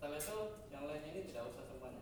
setelah itu yang lainnya ini tidak usah semuanya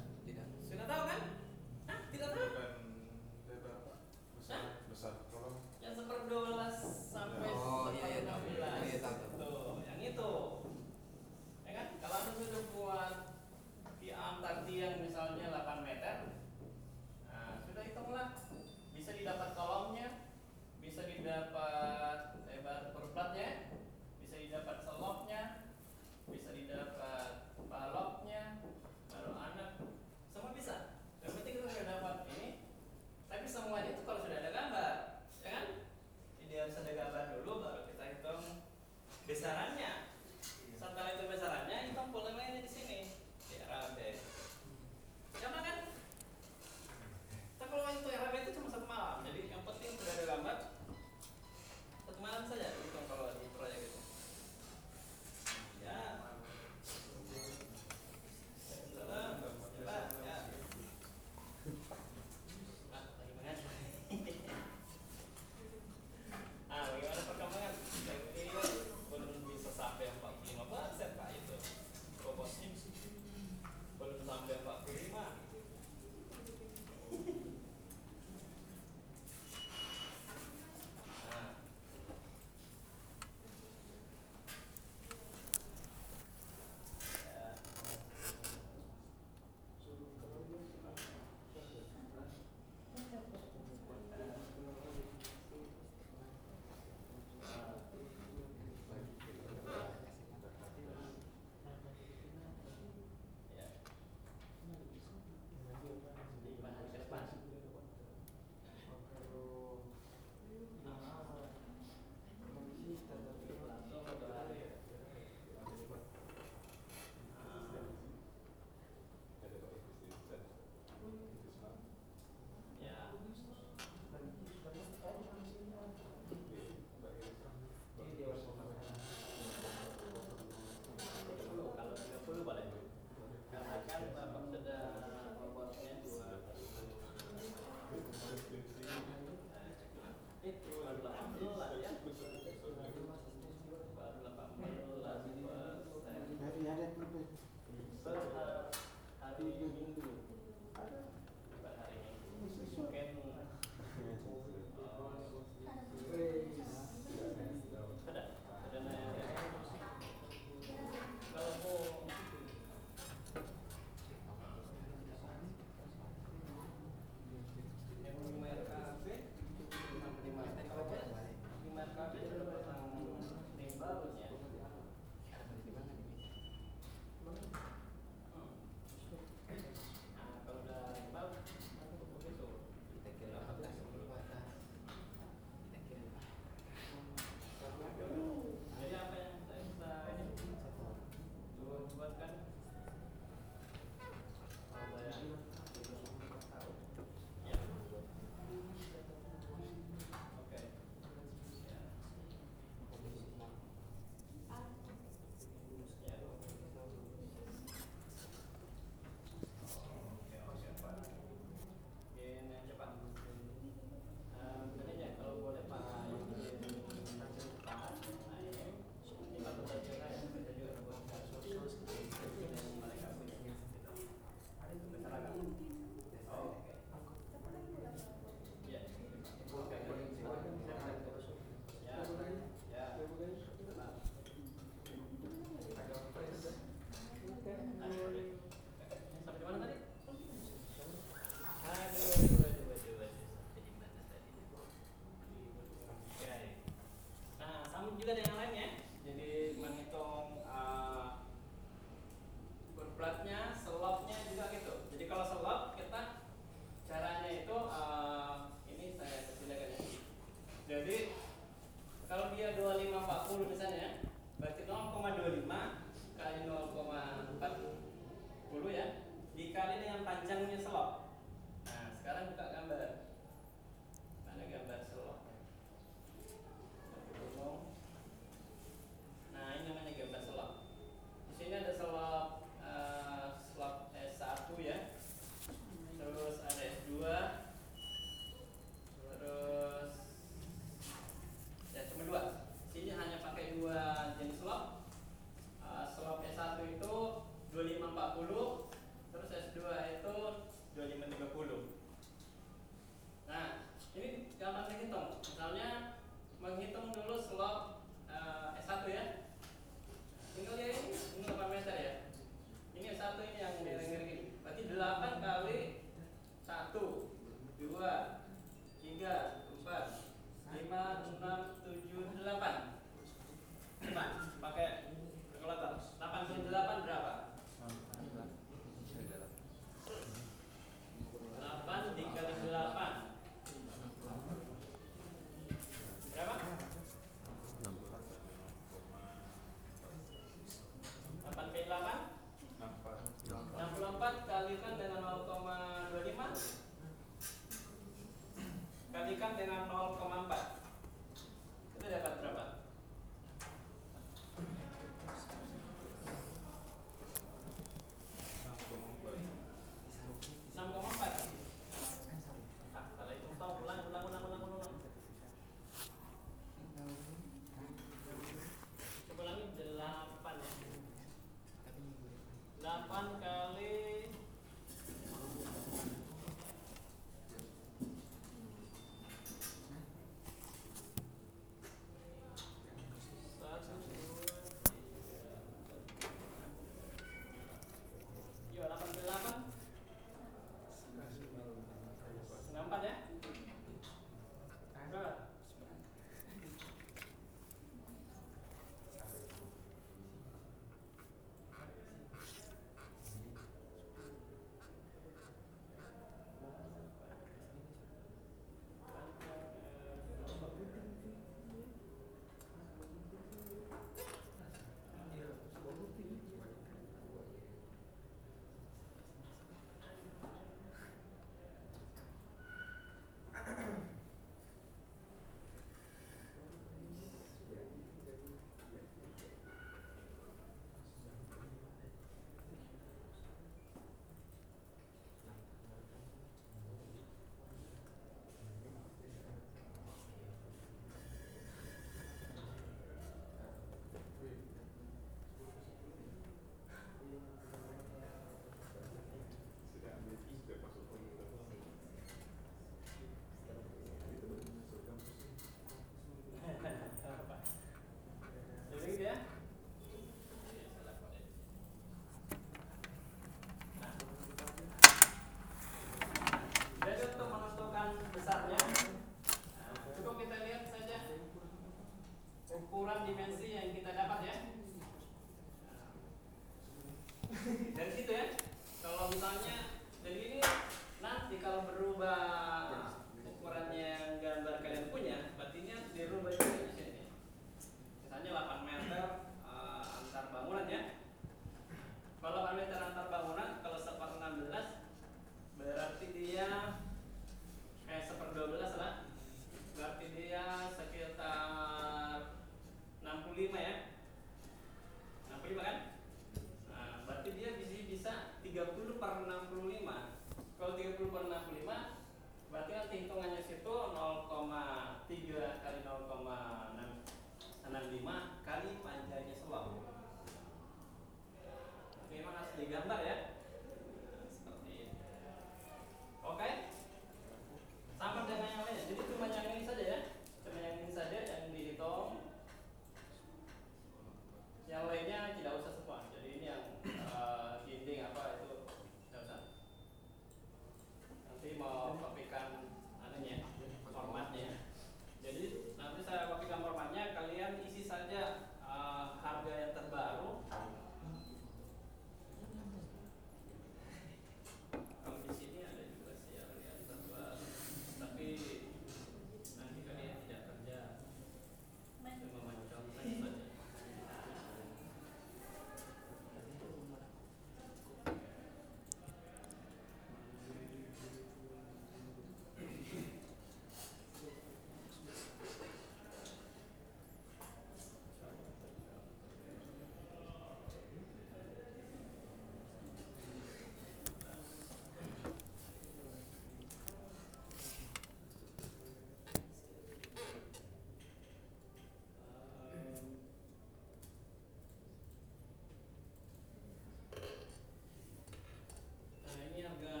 minha gana.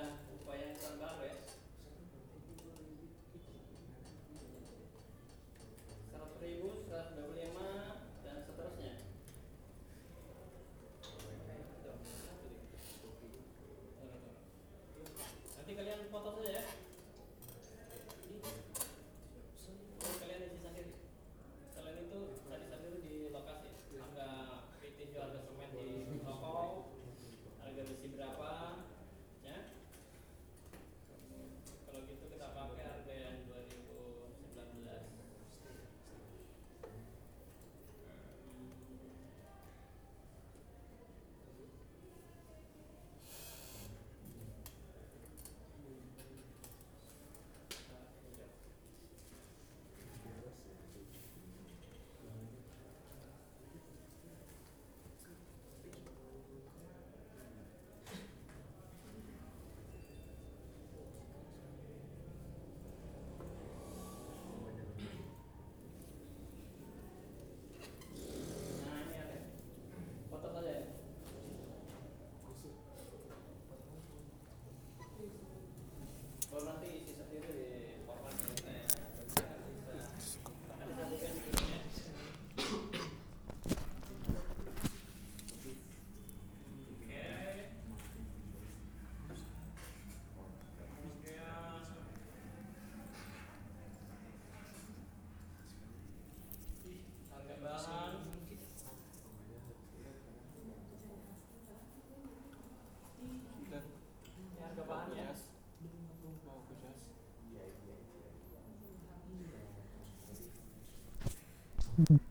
Mm-hmm.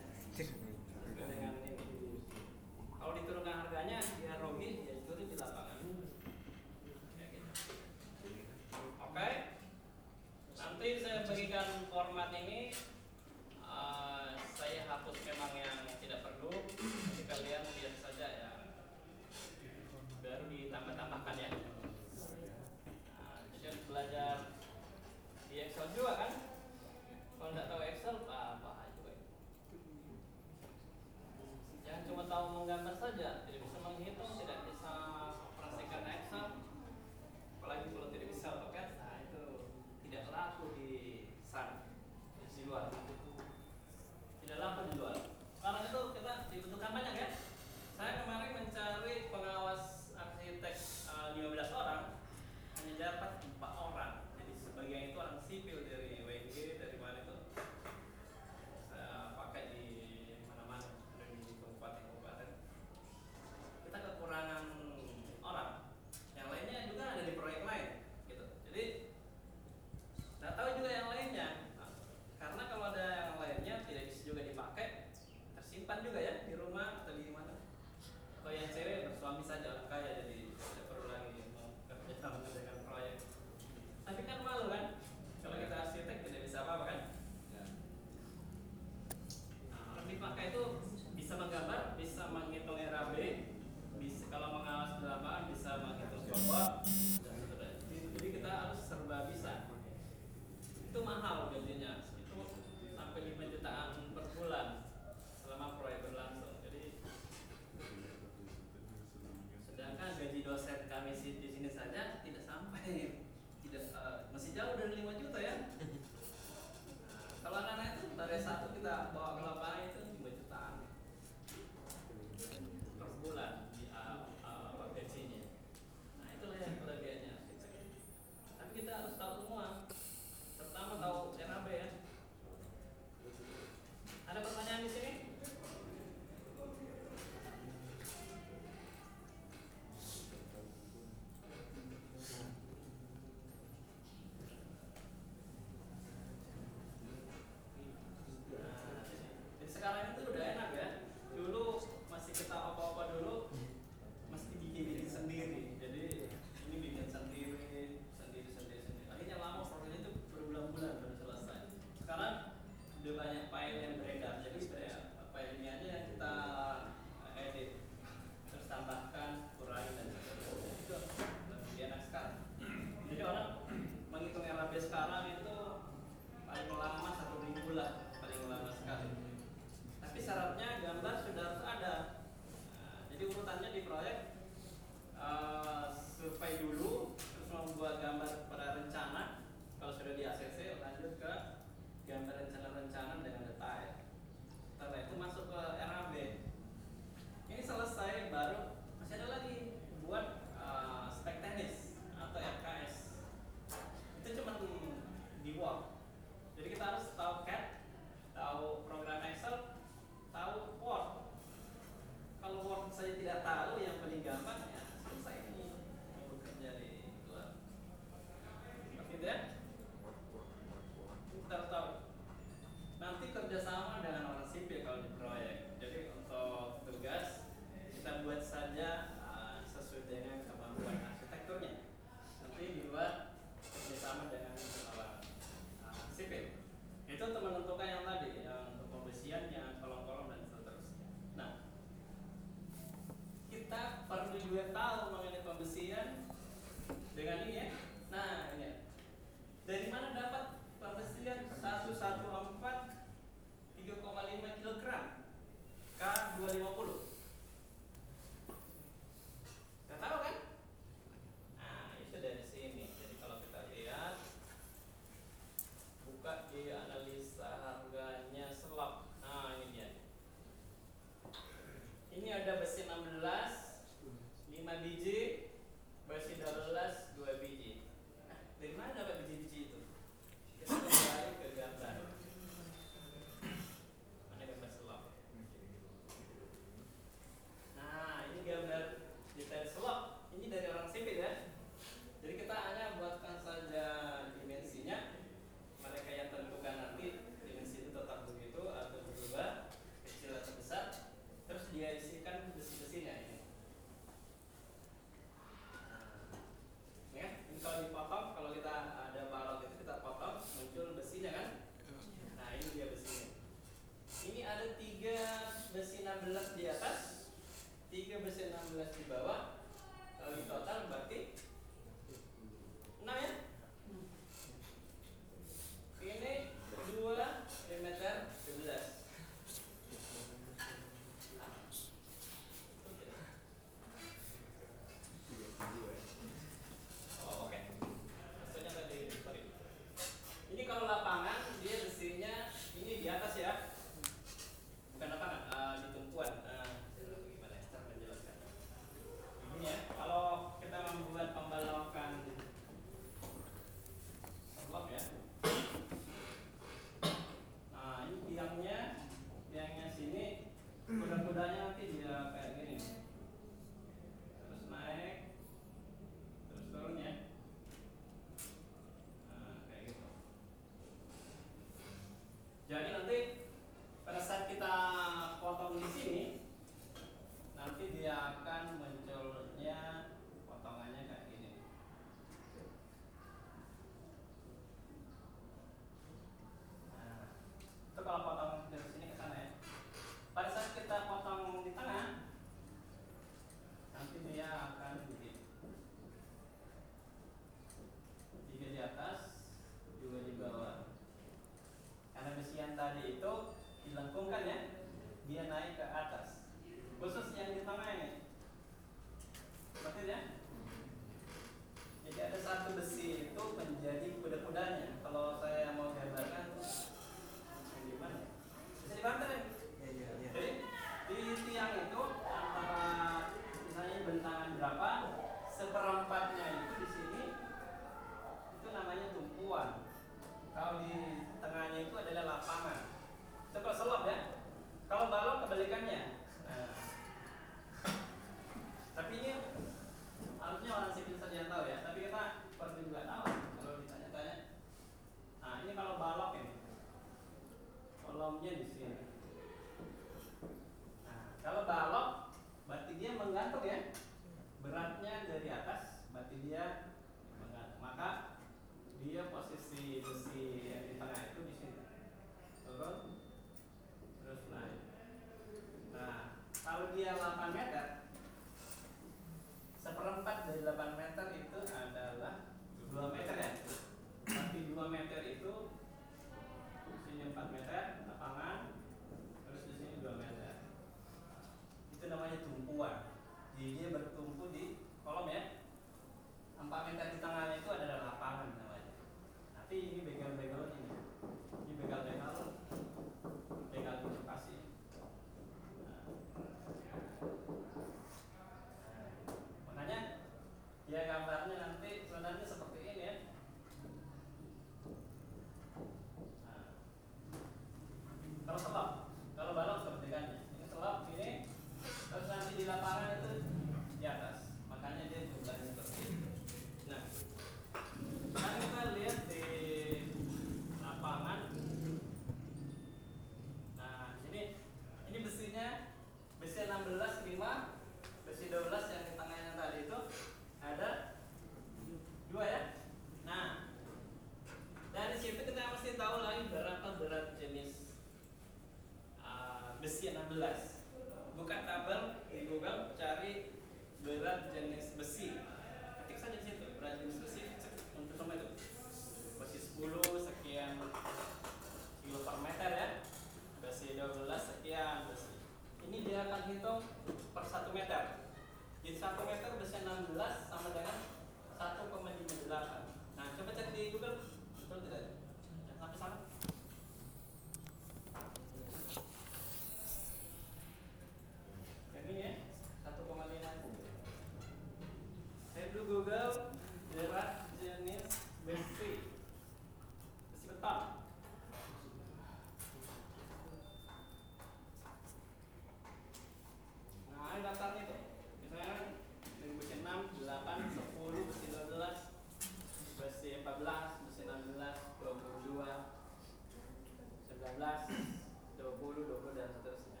20, 20 dan seterusnya.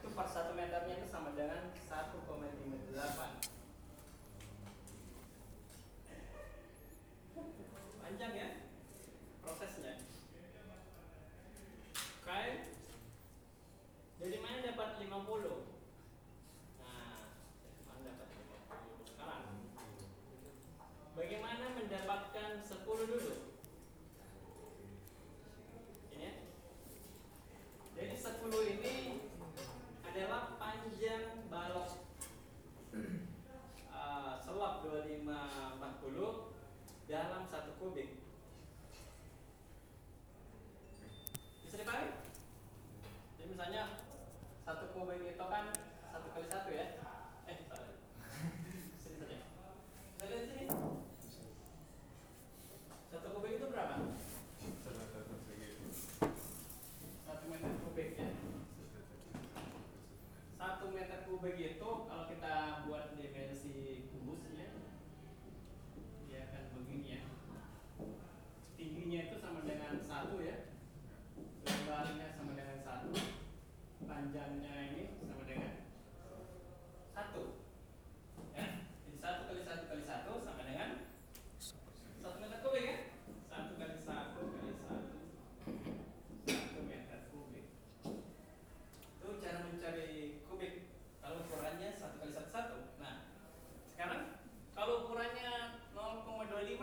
Itu per 1 meternya itu sama dengan 1,5 meter begitu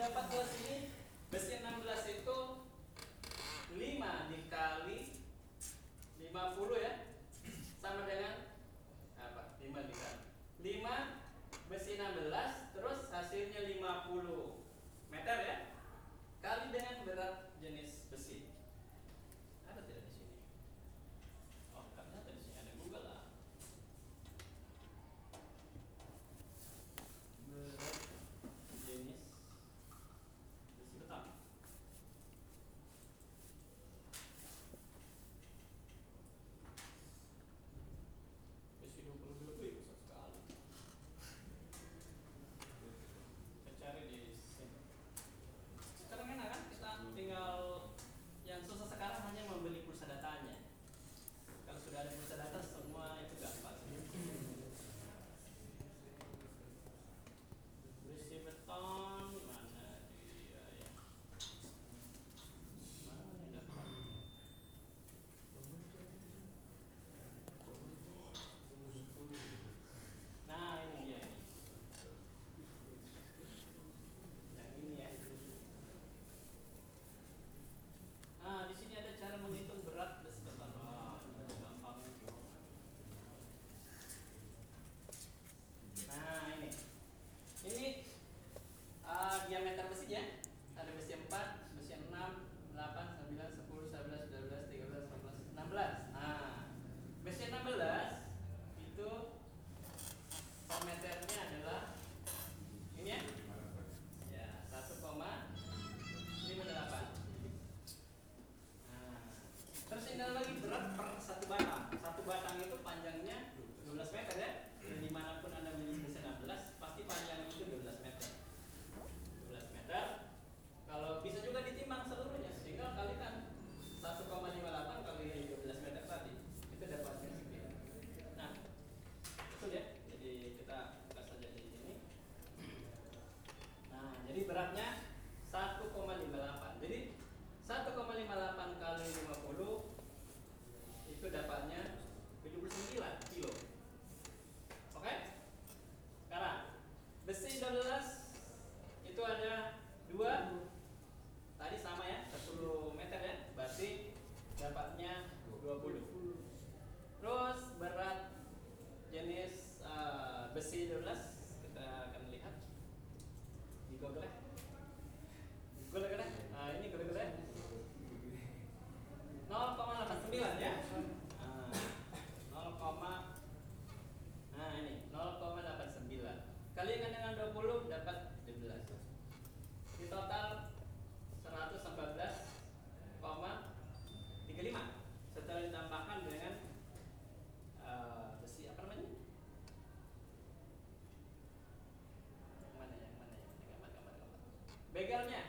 dapat was Legalnya